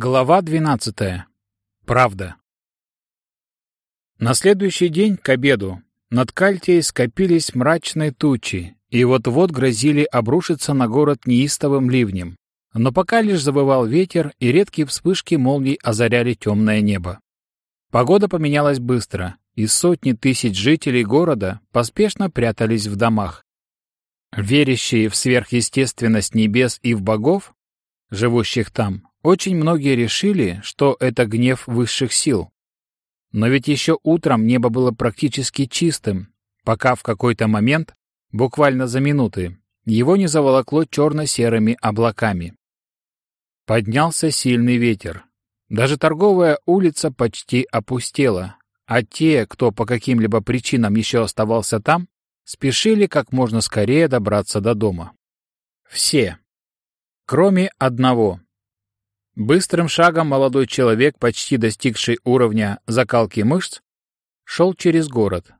Глава 12. Правда. На следующий день, к обеду, над Кальтией скопились мрачные тучи, и вот-вот грозили обрушиться на город неистовым ливнем. Но пока лишь завывал ветер, и редкие вспышки молний озаряли темное небо. Погода поменялась быстро, и сотни тысяч жителей города поспешно прятались в домах. Верящие в сверхъестественность небес и в богов, живущих там, очень многие решили, что это гнев высших сил. Но ведь еще утром небо было практически чистым, пока в какой-то момент, буквально за минуты, его не заволокло черно-серыми облаками. Поднялся сильный ветер. Даже торговая улица почти опустела, а те, кто по каким-либо причинам еще оставался там, спешили как можно скорее добраться до дома. Все. Кроме одного. Быстрым шагом молодой человек, почти достигший уровня закалки мышц, шел через город.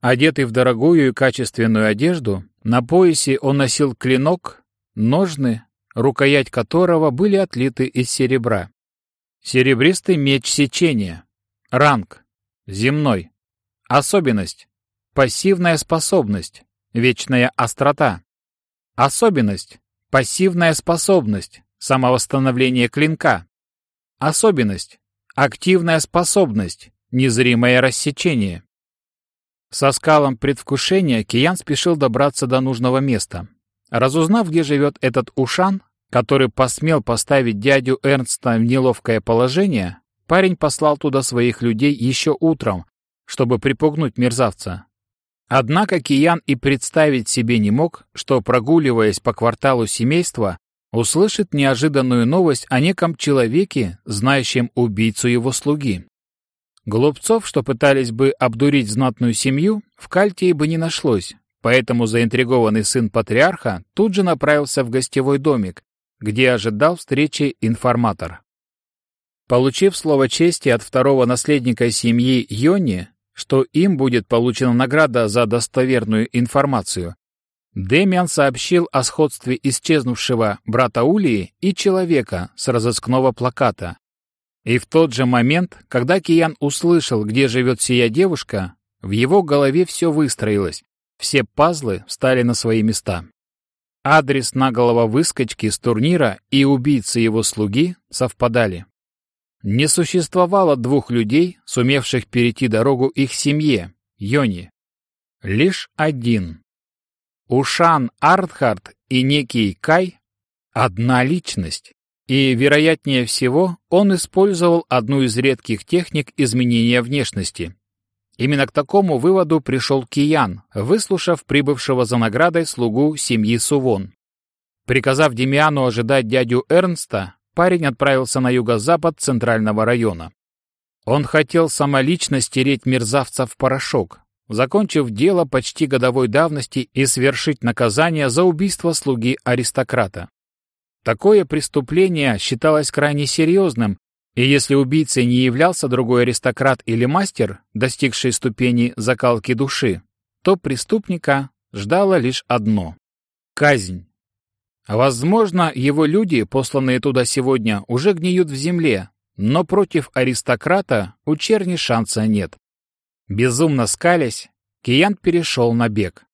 Одетый в дорогую и качественную одежду, на поясе он носил клинок, ножны, рукоять которого были отлиты из серебра. Серебристый меч сечения. Ранг. Земной. Особенность. Пассивная способность. Вечная острота. Особенность. Пассивная способность. Самовосстановление клинка. Особенность. Активная способность. Незримое рассечение. Со скалом предвкушения Киян спешил добраться до нужного места. Разузнав, где живет этот Ушан, который посмел поставить дядю Эрнста в неловкое положение, парень послал туда своих людей еще утром, чтобы припугнуть мерзавца. Однако Киян и представить себе не мог, что, прогуливаясь по кварталу семейства, услышит неожиданную новость о неком человеке, знающем убийцу его слуги. Глупцов, что пытались бы обдурить знатную семью, в Кальтии бы не нашлось, поэтому заинтригованный сын патриарха тут же направился в гостевой домик, где ожидал встречи информатор. Получив слово чести от второго наследника семьи Йони, что им будет получена награда за достоверную информацию, Демиан сообщил о сходстве исчезнувшего брата Улии и человека с разыскного плаката. И в тот же момент, когда Киян услышал, где живет сия девушка, в его голове все выстроилось, все пазлы встали на свои места. Адрес наголого выскочки с турнира и убийцы его слуги совпадали. Не существовало двух людей, сумевших перейти дорогу их семье, Йони. Лишь один. Ушан Артхард и некий Кай — одна личность. И, вероятнее всего, он использовал одну из редких техник изменения внешности. Именно к такому выводу пришел Киян, выслушав прибывшего за наградой слугу семьи Сувон. Приказав Демиану ожидать дядю Эрнста, парень отправился на юго-запад центрального района. Он хотел самолично стереть мерзавца в порошок, закончив дело почти годовой давности и свершить наказание за убийство слуги аристократа. Такое преступление считалось крайне серьезным, и если убийцей не являлся другой аристократ или мастер, достигший ступени закалки души, то преступника ждало лишь одно — казнь. Возможно, его люди, посланные туда сегодня, уже гниют в земле, но против аристократа у черни шанса нет. Безумно скалясь, Киян перешел на бег.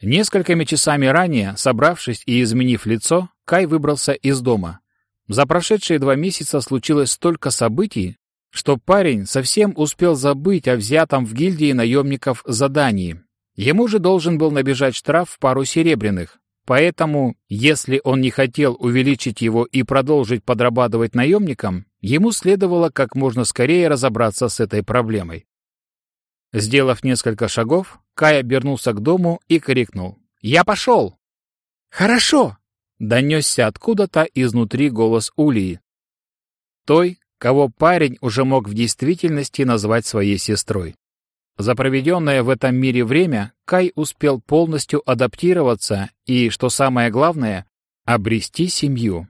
Несколькими часами ранее, собравшись и изменив лицо, Кай выбрался из дома. За прошедшие два месяца случилось столько событий, что парень совсем успел забыть о взятом в гильдии наемников задании. Ему же должен был набежать штраф в пару серебряных. Поэтому, если он не хотел увеличить его и продолжить подрабатывать наемником, ему следовало как можно скорее разобраться с этой проблемой. Сделав несколько шагов, Кай обернулся к дому и крикнул. «Я пошел!» «Хорошо!» — донесся откуда-то изнутри голос Улии. Той, кого парень уже мог в действительности назвать своей сестрой. За проведенное в этом мире время Кай успел полностью адаптироваться и, что самое главное, обрести семью.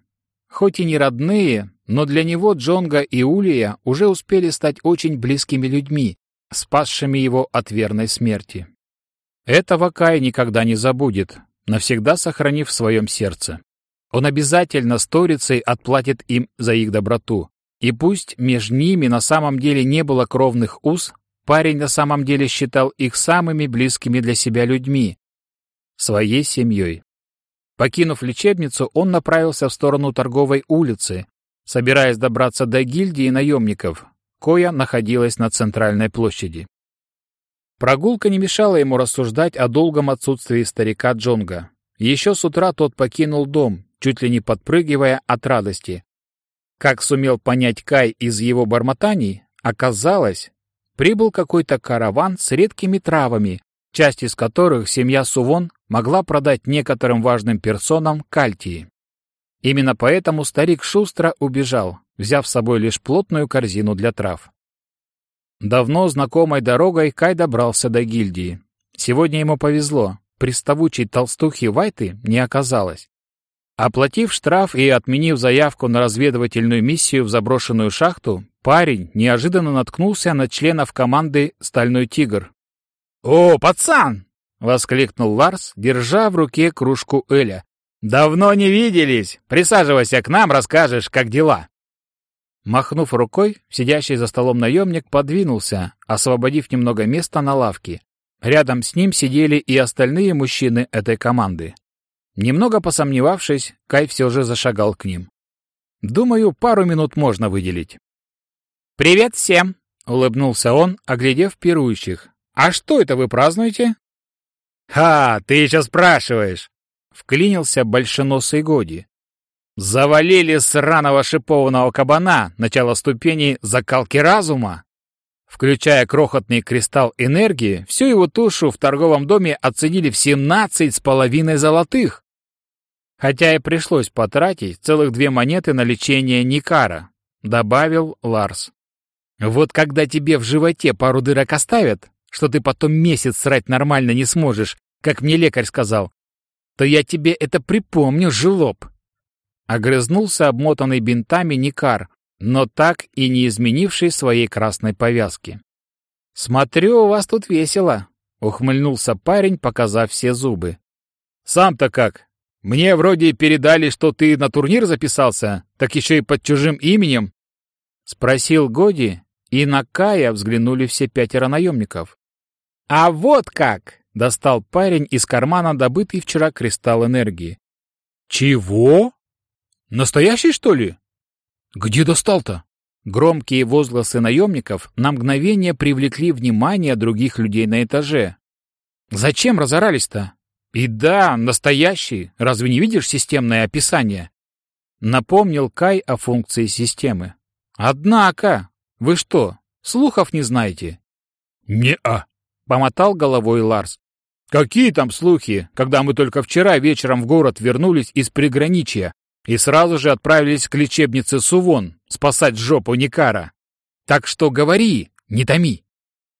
Хоть и не родные, но для него Джонга и Улия уже успели стать очень близкими людьми, спасшими его от верной смерти. Этого Кай никогда не забудет, навсегда сохранив в своем сердце. Он обязательно сторицей отплатит им за их доброту. И пусть между ними на самом деле не было кровных уз, парень на самом деле считал их самыми близкими для себя людьми, своей семьей. Покинув лечебницу, он направился в сторону торговой улицы, собираясь добраться до гильдии наемников, коя находилась на центральной площади. Прогулка не мешала ему рассуждать о долгом отсутствии старика Джонга. Еще с утра тот покинул дом, чуть ли не подпрыгивая от радости. Как сумел понять Кай из его бормотаний, оказалось, прибыл какой-то караван с редкими травами, часть из которых семья Сувон могла продать некоторым важным персонам Кальтии. Именно поэтому старик шустро убежал, взяв с собой лишь плотную корзину для трав. Давно знакомой дорогой Кай добрался до гильдии. Сегодня ему повезло, приставучей толстухи Вайты не оказалось. Оплатив штраф и отменив заявку на разведывательную миссию в заброшенную шахту, парень неожиданно наткнулся на членов команды «Стальной тигр». «О, пацан!» — воскликнул Ларс, держа в руке кружку Эля. «Давно не виделись! Присаживайся к нам, расскажешь, как дела!» Махнув рукой, сидящий за столом наемник подвинулся, освободив немного места на лавке. Рядом с ним сидели и остальные мужчины этой команды. Немного посомневавшись, Кай все же зашагал к ним. Думаю, пару минут можно выделить. «Привет всем!» — улыбнулся он, оглядев пирующих. «А что это вы празднуете?» «Ха, ты еще спрашиваешь!» — вклинился большеносый Годи. Завалили сраного шипованного кабана, начало ступени закалки разума. Включая крохотный кристалл энергии, всю его тушу в торговом доме оценили в семнадцать с половиной золотых. Хотя и пришлось потратить целых две монеты на лечение Никара, добавил Ларс. Вот когда тебе в животе пару дырок оставят, что ты потом месяц срать нормально не сможешь, как мне лекарь сказал, то я тебе это припомню, жилоб. Огрызнулся обмотанный бинтами Никар, но так и не изменивший своей красной повязки. «Смотрю, у вас тут весело», — ухмыльнулся парень, показав все зубы. «Сам-то как? Мне вроде передали, что ты на турнир записался, так еще и под чужим именем?» — спросил Годи, и на Кая взглянули все пятеро наемников. «А вот как!» — достал парень из кармана добытый вчера кристалл энергии. «Чего?» Настоящий, что ли? Где достал-то? Громкие возгласы наемников на мгновение привлекли внимание других людей на этаже. Зачем разорались-то? И да, настоящий. Разве не видишь системное описание? Напомнил Кай о функции системы. Однако, вы что, слухов не знаете? Не-а, помотал головой Ларс. Какие там слухи, когда мы только вчера вечером в город вернулись из приграничья, и сразу же отправились к лечебнице Сувон спасать жопу Никара. Так что говори, не томи.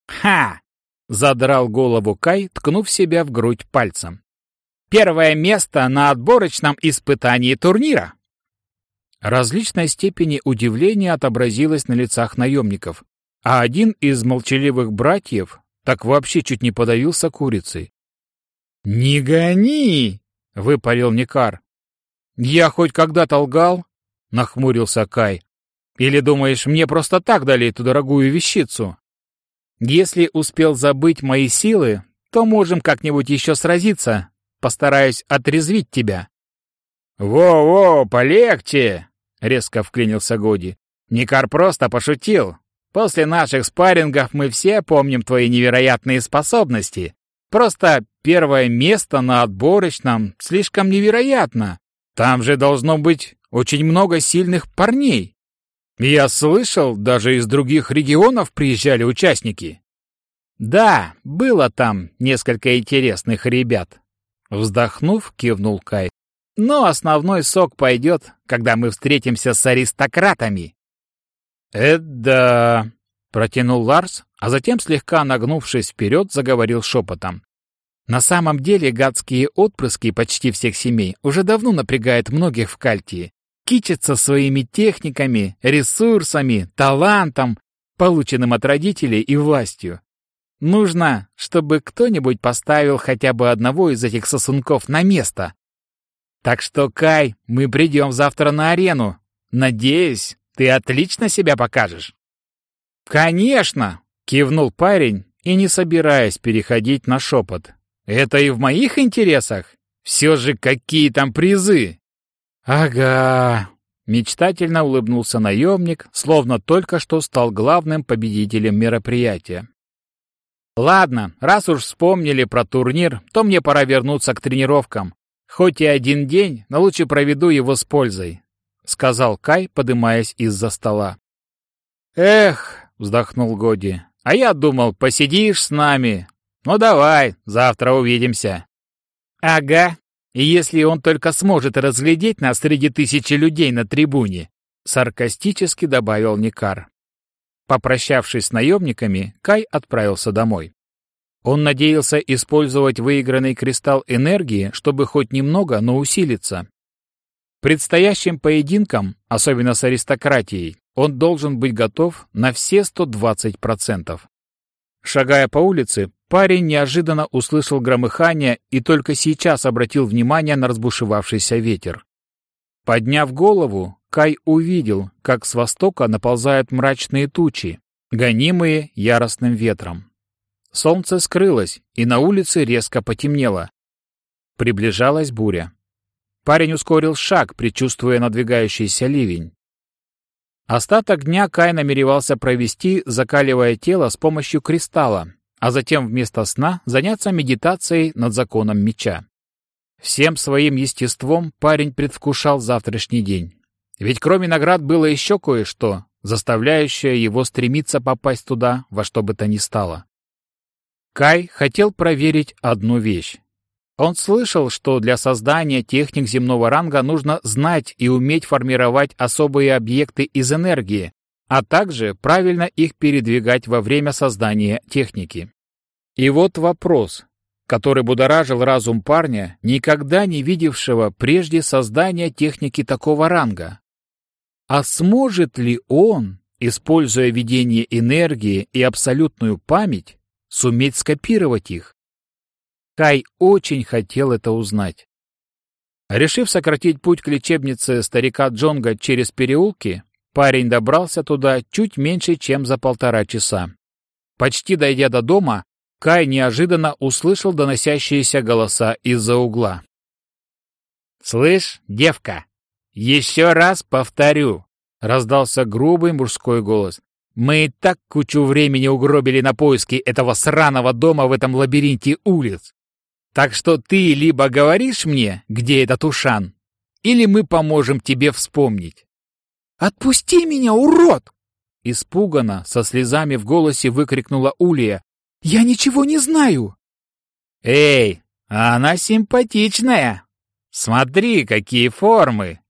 Ха! Задрал голову Кай, ткнув себя в грудь пальцем. Первое место на отборочном испытании турнира. Различной степени удивления отобразилось на лицах наемников, а один из молчаливых братьев так вообще чуть не подавился курицей. «Не гони!» — выпалил Никар. «Я хоть когда-то лгал?» — нахмурился Кай. «Или думаешь, мне просто так дали эту дорогую вещицу? Если успел забыть мои силы, то можем как-нибудь еще сразиться. Постараюсь отрезвить тебя». «Во-во, полегче!» — резко вклинился Годи. «Никар просто пошутил. После наших спаррингов мы все помним твои невероятные способности. Просто первое место на отборочном слишком невероятно. Там же должно быть очень много сильных парней. Я слышал, даже из других регионов приезжали участники. Да, было там несколько интересных ребят. Вздохнув, кивнул Кай. Но основной сок пойдет, когда мы встретимся с аристократами. Это протянул Ларс, а затем, слегка нагнувшись вперед, заговорил шепотом. На самом деле гадские отпрыски почти всех семей уже давно напрягают многих в Кальтии. Кичатся своими техниками, ресурсами, талантом, полученным от родителей и властью. Нужно, чтобы кто-нибудь поставил хотя бы одного из этих сосунков на место. Так что, Кай, мы придем завтра на арену. Надеюсь, ты отлично себя покажешь. Конечно, кивнул парень и не собираясь переходить на шепот. Это и в моих интересах. Все же какие там призы. Ага, мечтательно улыбнулся наемник, словно только что стал главным победителем мероприятия. Ладно, раз уж вспомнили про турнир, то мне пора вернуться к тренировкам. Хоть и один день, но лучше проведу его с пользой, сказал Кай, подымаясь из-за стола. Эх, вздохнул Годи. А я думал, посидишь с нами. Ну давай, завтра увидимся. Ага. И если он только сможет разглядеть нас среди тысячи людей на трибуне, саркастически добавил Никар. Попрощавшись с наемниками, Кай отправился домой. Он надеялся использовать выигранный кристалл энергии, чтобы хоть немного, но усилиться. Предстоящим поединкам, особенно с аристократией, он должен быть готов на все 120%. Шагая по улице, парень неожиданно услышал громыхание и только сейчас обратил внимание на разбушевавшийся ветер. Подняв голову, Кай увидел, как с востока наползают мрачные тучи, гонимые яростным ветром. Солнце скрылось, и на улице резко потемнело. Приближалась буря. Парень ускорил шаг, предчувствуя надвигающийся ливень. Остаток дня Кай намеревался провести, закаливая тело с помощью кристалла, а затем вместо сна заняться медитацией над законом меча. Всем своим естеством парень предвкушал завтрашний день. Ведь кроме наград было еще кое-что, заставляющее его стремиться попасть туда во что бы то ни стало. Кай хотел проверить одну вещь. Он слышал, что для создания техник земного ранга нужно знать и уметь формировать особые объекты из энергии, а также правильно их передвигать во время создания техники. И вот вопрос, который будоражил разум парня, никогда не видевшего прежде создания техники такого ранга. А сможет ли он, используя видение энергии и абсолютную память, суметь скопировать их? Кай очень хотел это узнать. Решив сократить путь к лечебнице старика Джонга через переулки, парень добрался туда чуть меньше, чем за полтора часа. Почти дойдя до дома, Кай неожиданно услышал доносящиеся голоса из-за угла. «Слышь, девка, еще раз повторю!» — раздался грубый мужской голос. «Мы и так кучу времени угробили на поиски этого сраного дома в этом лабиринте улиц. Так что ты либо говоришь мне, где этот Ушан, или мы поможем тебе вспомнить». «Отпусти меня, урод!» Испуганно, со слезами в голосе выкрикнула Улия, я ничего не знаю. Эй, она симпатичная. Смотри, какие формы.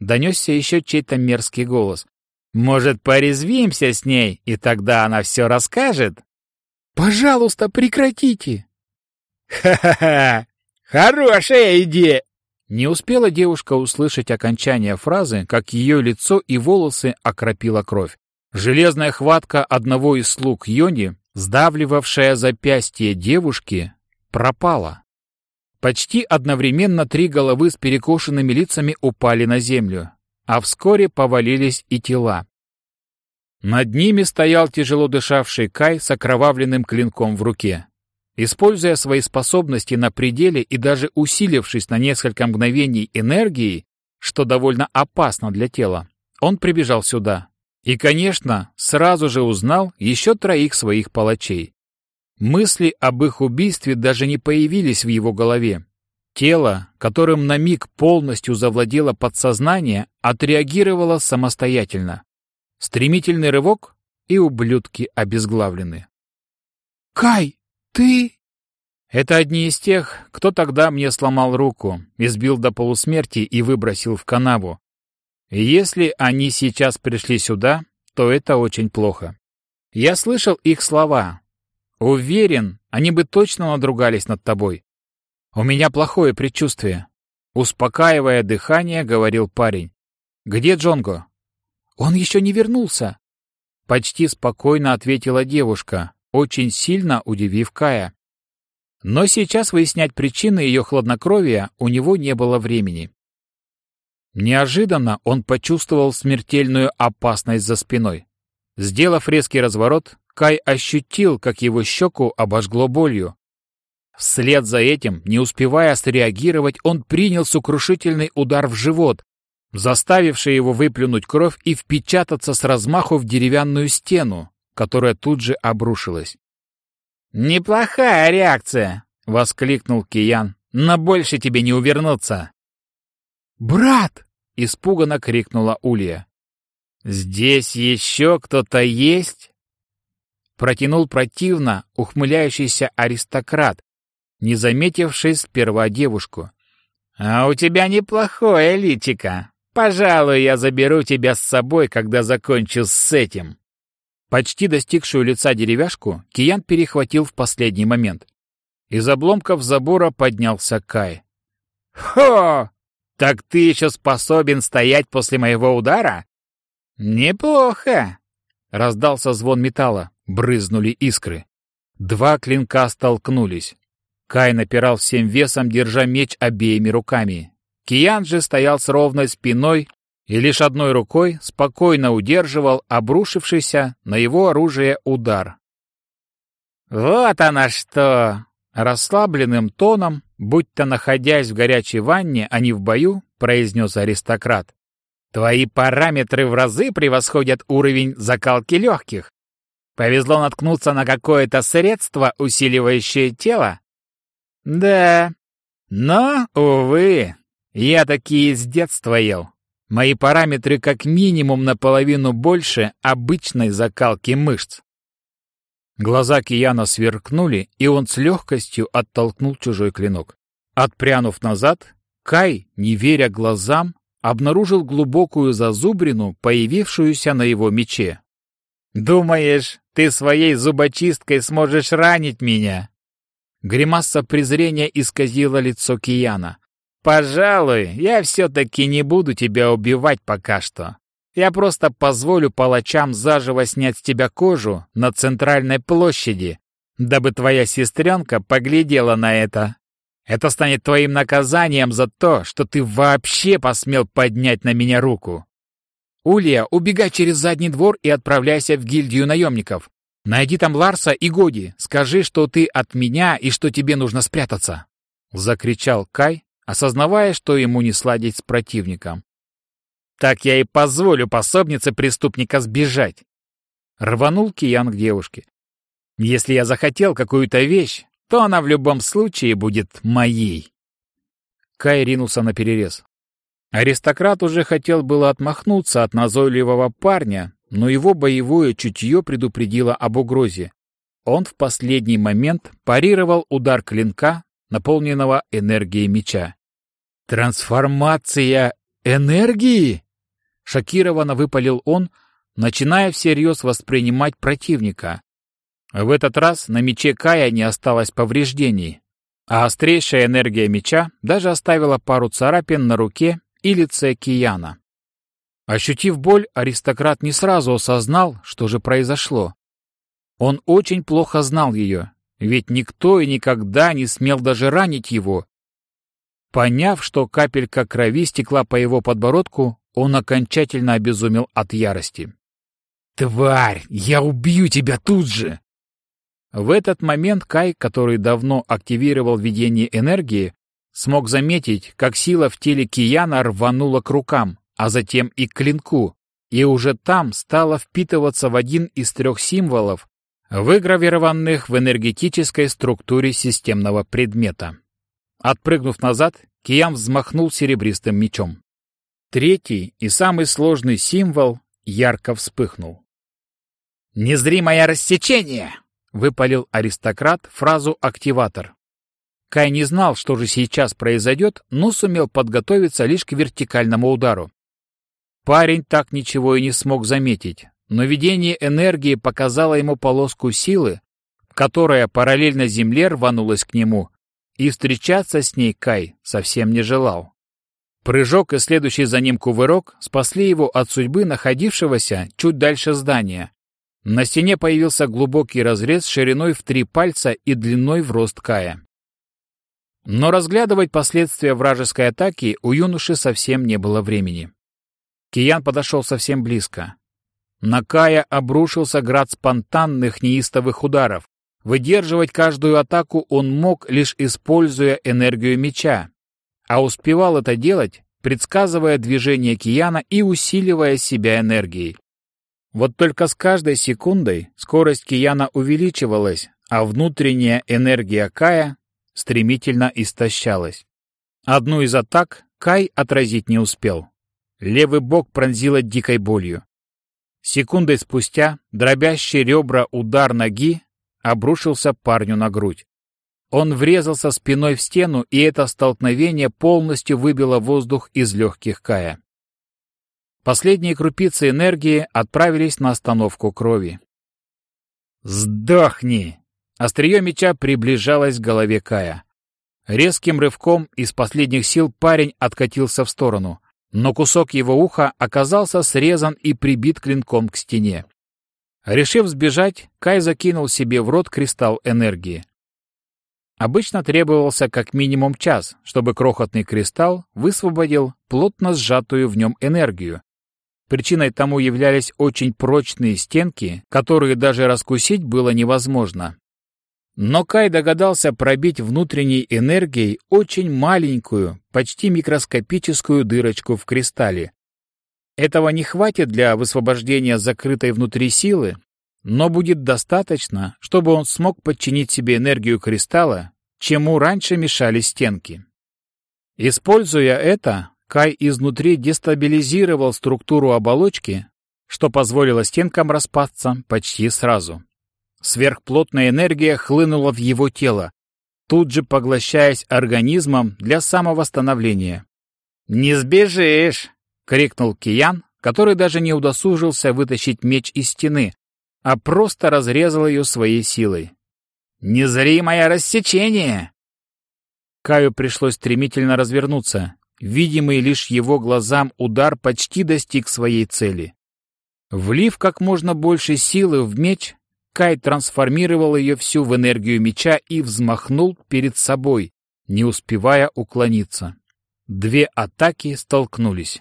Донесся еще чей-то мерзкий голос. Может, порезвимся с ней, и тогда она все расскажет? Пожалуйста, прекратите. Ха-ха-ха! Хорошая идея! Не успела девушка услышать окончание фразы, как ее лицо и волосы окропила кровь. Железная хватка одного из слуг Йони сдавливавшая запястье девушки, пропала. Почти одновременно три головы с перекошенными лицами упали на землю, а вскоре повалились и тела. Над ними стоял тяжело дышавший Кай с окровавленным клинком в руке. Используя свои способности на пределе и даже усилившись на несколько мгновений энергией, что довольно опасно для тела, он прибежал сюда, и, конечно, сразу же узнал еще троих своих палачей. Мысли об их убийстве даже не появились в его голове. Тело, которым на миг полностью завладело подсознание, отреагировало самостоятельно. Стремительный рывок, и ублюдки обезглавлены. «Кай, ты...» Это одни из тех, кто тогда мне сломал руку, избил до полусмерти и выбросил в канаву, если они сейчас пришли сюда, то это очень плохо. Я слышал их слова. Уверен, они бы точно надругались над тобой. У меня плохое предчувствие. Успокаивая дыхание, говорил парень. Где Джонго? Он еще не вернулся. Почти спокойно ответила девушка, очень сильно удивив Кая. Но сейчас выяснять причины ее хладнокровия у него не было времени. Неожиданно он почувствовал смертельную опасность за спиной. Сделав резкий разворот, Кай ощутил, как его щеку обожгло болью. Вслед за этим, не успевая среагировать, он принял сокрушительный удар в живот, заставивший его выплюнуть кровь и впечататься с размаху в деревянную стену, которая тут же обрушилась. «Неплохая реакция!» — воскликнул Киян. «Но больше тебе не увернуться!» «Брат!» — испуганно крикнула Улья. «Здесь еще кто-то есть?» Протянул противно ухмыляющийся аристократ, не заметивший сперва девушку. «А у тебя неплохое личико. Пожалуй, я заберу тебя с собой, когда закончу с этим». Почти достигшую лица деревяшку Киян перехватил в последний момент. Из обломков забора поднялся Кай. «Хо! Так ты еще способен стоять после моего удара? Неплохо!» Раздался звон металла, брызнули искры. Два клинка столкнулись. Кай напирал всем весом, держа меч обеими руками. Киян же стоял с ровной спиной и лишь одной рукой спокойно удерживал обрушившийся на его оружие удар. «Вот она что!» Расслабленным тоном, будто находясь в горячей ванне, а не в бою, произнес аристократ. «Твои параметры в разы превосходят уровень закалки легких. Повезло наткнуться на какое-то средство, усиливающее тело? Да. Но, увы, я такие с детства ел. Мои параметры как минимум наполовину больше обычной закалки мышц. Глаза Кияна сверкнули, и он с легкостью оттолкнул чужой клинок. Отпрянув назад, Кай, не веря глазам, обнаружил глубокую зазубрину, появившуюся на его мече. «Думаешь, ты своей зубочисткой сможешь ранить меня?» Гримаса презрения исказила лицо Кияна. «Пожалуй, я все-таки не буду тебя убивать пока что. Я просто позволю палачам заживо снять с тебя кожу на центральной площади, дабы твоя сестренка поглядела на это. Это станет твоим наказанием за то, что ты вообще посмел поднять на меня руку. Улья, убегай через задний двор и отправляйся в гильдию наемников. Найди там Ларса и Годи, скажи, что ты от меня и что тебе нужно спрятаться. Закричал Кай, осознавая, что ему не сладить с противником. Так я и позволю пособнице преступника сбежать. Рванул Киян к девушке. Если я захотел какую-то вещь, то она в любом случае будет моей. Кай ринулся на перерез. Аристократ уже хотел было отмахнуться от назойливого парня, но его боевое чутье предупредило об угрозе. Он в последний момент парировал удар клинка, наполненного энергией меча. «Трансформация энергии!» Шокированно выпалил он, начиная всерьез воспринимать противника. В этот раз на мече Кая не осталось повреждений, а острейшая энергия меча даже оставила пару царапин на руке и лице Кияна. Ощутив боль, аристократ не сразу осознал, что же произошло. Он очень плохо знал ее, ведь никто и никогда не смел даже ранить его. Поняв, что капелька крови стекла по его подбородку, он окончательно обезумел от ярости. «Тварь! Я убью тебя тут же!» В этот момент Кай, который давно активировал видение энергии, смог заметить, как сила в теле Кияна рванула к рукам, а затем и к клинку, и уже там стала впитываться в один из трех символов, выгравированных в энергетической структуре системного предмета. Отпрыгнув назад, Киян взмахнул серебристым мечом. Третий и самый сложный символ ярко вспыхнул. «Незримое рассечение!» — выпалил аристократ фразу «активатор». Кай не знал, что же сейчас произойдет, но сумел подготовиться лишь к вертикальному удару. Парень так ничего и не смог заметить, но видение энергии показало ему полоску силы, которая параллельно Земле рванулась к нему, и встречаться с ней Кай совсем не желал. Прыжок и следующий за ним кувырок спасли его от судьбы находившегося чуть дальше здания. На стене появился глубокий разрез шириной в три пальца и длиной в рост Кая. Но разглядывать последствия вражеской атаки у юноши совсем не было времени. Киян подошел совсем близко. На Кая обрушился град спонтанных неистовых ударов. Выдерживать каждую атаку он мог, лишь используя энергию меча, а успевал это делать, предсказывая движение Кияна и усиливая себя энергией. Вот только с каждой секундой скорость Кияна увеличивалась, а внутренняя энергия Кая стремительно истощалась. Одну из атак Кай отразить не успел. Левый бок пронзило дикой болью. Секундой спустя дробящий ребра удар ноги обрушился парню на грудь. Он врезался спиной в стену, и это столкновение полностью выбило воздух из легких Кая. Последние крупицы энергии отправились на остановку крови. «Сдохни!» Острие меча приближалось к голове Кая. Резким рывком из последних сил парень откатился в сторону, но кусок его уха оказался срезан и прибит клинком к стене. Решив сбежать, Кай закинул себе в рот кристалл энергии. Обычно требовался как минимум час, чтобы крохотный кристалл высвободил плотно сжатую в нем энергию. Причиной тому являлись очень прочные стенки, которые даже раскусить было невозможно. Но Кай догадался пробить внутренней энергией очень маленькую, почти микроскопическую дырочку в кристалле. Этого не хватит для высвобождения закрытой внутри силы, но будет достаточно, чтобы он смог подчинить себе энергию кристалла, чему раньше мешали стенки. Используя это, Кай изнутри дестабилизировал структуру оболочки, что позволило стенкам распасться почти сразу. Сверхплотная энергия хлынула в его тело, тут же поглощаясь организмом для самовосстановления. «Не сбежишь!» — крикнул Киян, который даже не удосужился вытащить меч из стены, а просто разрезал ее своей силой. «Незримое рассечение!» Каю пришлось стремительно развернуться. Видимый лишь его глазам удар почти достиг своей цели. Влив как можно больше силы в меч, Кай трансформировал ее всю в энергию меча и взмахнул перед собой, не успевая уклониться. Две атаки столкнулись.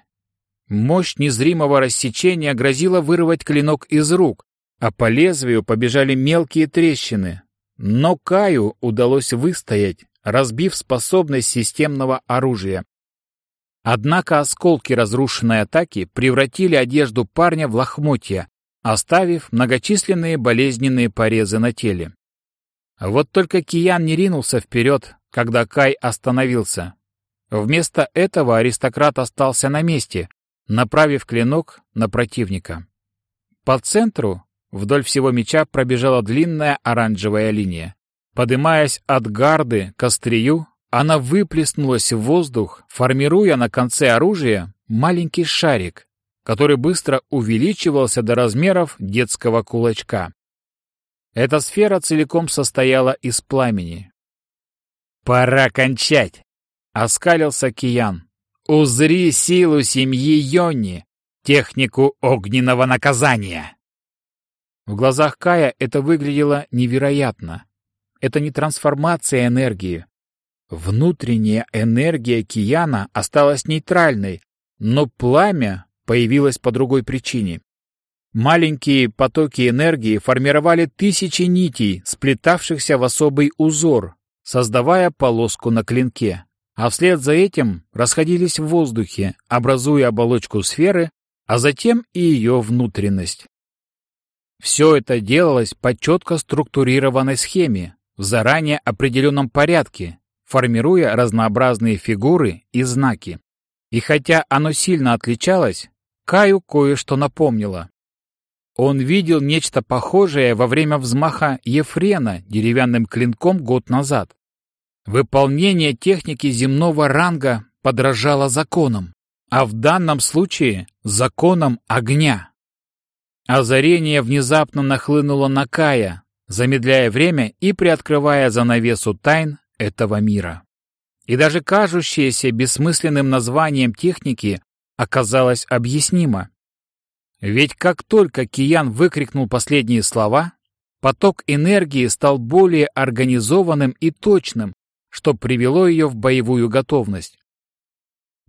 Мощь незримого рассечения грозила вырвать клинок из рук, а по лезвию побежали мелкие трещины. Но Каю удалось выстоять, разбив способность системного оружия. Однако осколки разрушенной атаки превратили одежду парня в лохмотья, оставив многочисленные болезненные порезы на теле. Вот только Киян не ринулся вперед, когда Кай остановился. Вместо этого аристократ остался на месте, направив клинок на противника. По центру вдоль всего меча пробежала длинная оранжевая линия. Подымаясь от гарды к острию, она выплеснулась в воздух, формируя на конце оружия маленький шарик, который быстро увеличивался до размеров детского кулачка. Эта сфера целиком состояла из пламени. «Пора кончать!» — оскалился Киян. «Узри силу семьи Йонни, технику огненного наказания!» В глазах Кая это выглядело невероятно. Это не трансформация энергии. Внутренняя энергия Кияна осталась нейтральной, но пламя появилась по другой причине. Маленькие потоки энергии формировали тысячи нитей, сплетавшихся в особый узор, создавая полоску на клинке, а вслед за этим расходились в воздухе, образуя оболочку сферы, а затем и ее внутренность. Все это делалось по четко структурированной схеме, в заранее определенном порядке, формируя разнообразные фигуры и знаки. И хотя оно сильно отличалось, Каю кое-что напомнило. Он видел нечто похожее во время взмаха Ефрена деревянным клинком год назад. Выполнение техники земного ранга подражало законам, а в данном случае — законам огня. Озарение внезапно нахлынуло на Кая, замедляя время и приоткрывая занавесу тайн этого мира. И даже кажущееся бессмысленным названием техники оказалось объяснимо. Ведь как только Киян выкрикнул последние слова, поток энергии стал более организованным и точным, что привело ее в боевую готовность.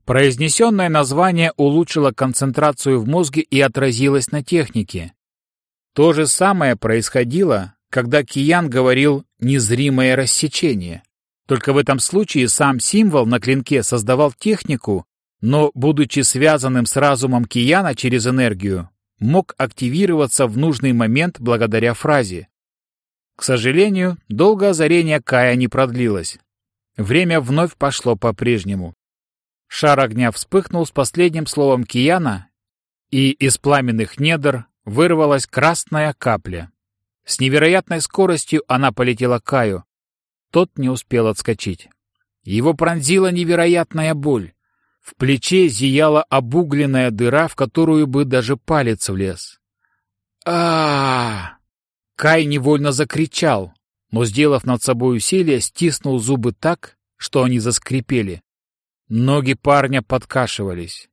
Произнесенное название улучшило концентрацию в мозге и отразилось на технике. То же самое происходило, когда Киян говорил «незримое рассечение». Только в этом случае сам символ на клинке создавал технику, но, будучи связанным с разумом Кияна через энергию, мог активироваться в нужный момент благодаря фразе. К сожалению, долго озарение Кая не продлилось. Время вновь пошло по-прежнему. Шар огня вспыхнул с последним словом Кияна, и из пламенных недр вырвалась красная капля. С невероятной скоростью она полетела к Каю. Тот не успел отскочить. Его пронзила невероятная боль. В плече зияла обугленная дыра, в которую бы даже палец влез. а Кай невольно закричал, но, сделав над собой усилие, стиснул зубы так, что они заскрипели. Ноги парня подкашивались.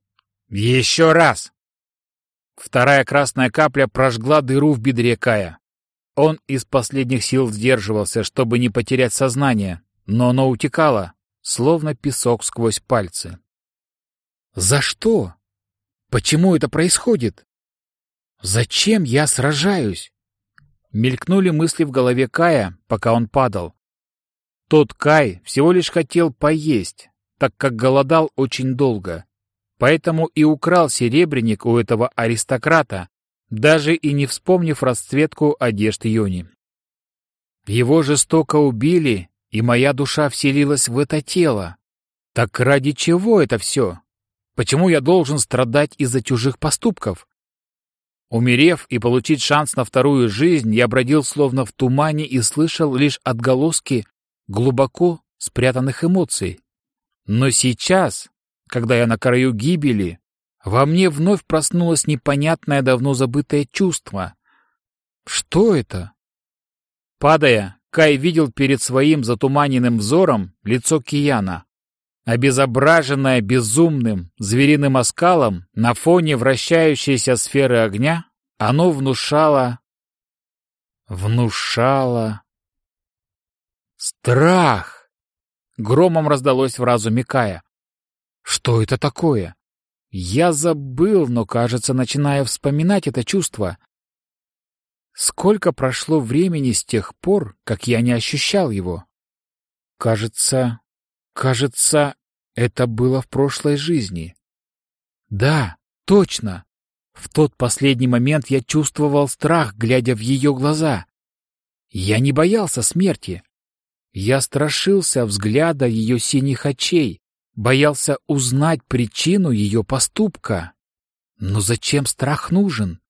«Еще раз!» Вторая красная капля прожгла дыру в бедре Кая. Он из последних сил сдерживался, чтобы не потерять сознание, но оно утекало, словно песок сквозь пальцы. «За что? Почему это происходит? Зачем я сражаюсь?» Мелькнули мысли в голове Кая, пока он падал. Тот Кай всего лишь хотел поесть, так как голодал очень долго. Поэтому и украл серебряник у этого аристократа, даже и не вспомнив расцветку одежд Йони. Его жестоко убили, и моя душа вселилась в это тело. Так ради чего это все? Почему я должен страдать из-за чужих поступков? Умерев и получить шанс на вторую жизнь, я бродил словно в тумане и слышал лишь отголоски глубоко спрятанных эмоций. Но сейчас, когда я на краю гибели, во мне вновь проснулось непонятное давно забытое чувство. Что это? Падая, Кай видел перед своим затуманенным взором лицо Кияна. Обезображенное безумным, звериным оскалом на фоне вращающейся сферы огня, оно внушало... Внушало... Страх! Громом раздалось в разуме Кая. Что это такое? Я забыл, но, кажется, начинаю вспоминать это чувство. Сколько прошло времени с тех пор, как я не ощущал его? Кажется, кажется, это было в прошлой жизни. Да, точно. В тот последний момент я чувствовал страх, глядя в ее глаза. Я не боялся смерти. Я страшился взгляда ее синих очей, боялся узнать причину ее поступка. Но зачем страх нужен?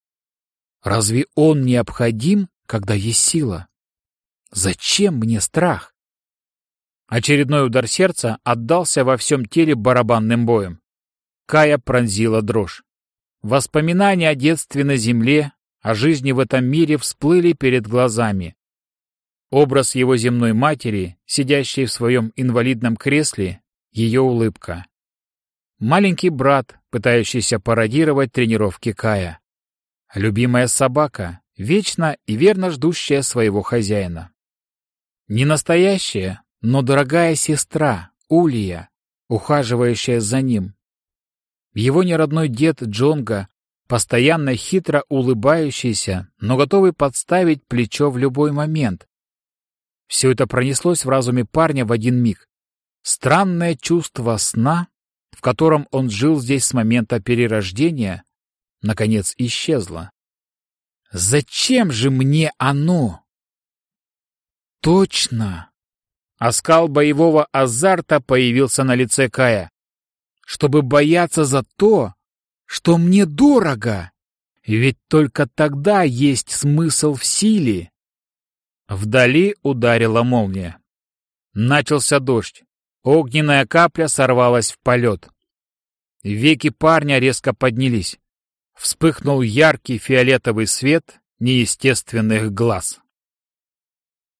Разве он необходим, когда есть сила? Зачем мне страх? Очередной удар сердца отдался во всем теле барабанным боем. Кая пронзила дрожь. Воспоминания о детстве на земле, о жизни в этом мире всплыли перед глазами. Образ его земной матери, сидящей в своем инвалидном кресле, ее улыбка. Маленький брат, пытающийся пародировать тренировки Кая. Любимая собака, вечно и верно ждущая своего хозяина. Не настоящая, но дорогая сестра, Улья, ухаживающая за ним. Его неродной дед Джонга, постоянно хитро улыбающийся, но готовый подставить плечо в любой момент, все это пронеслось в разуме парня в один миг. Странное чувство сна, в котором он жил здесь с момента перерождения, наконец исчезло. Зачем же мне оно? Точно! Оскал боевого азарта появился на лице Кая. Чтобы бояться за то, что мне дорого. Ведь только тогда есть смысл в силе. Вдали ударила молния. Начался дождь. Огненная капля сорвалась в полет. Веки парня резко поднялись. Вспыхнул яркий фиолетовый свет неестественных глаз.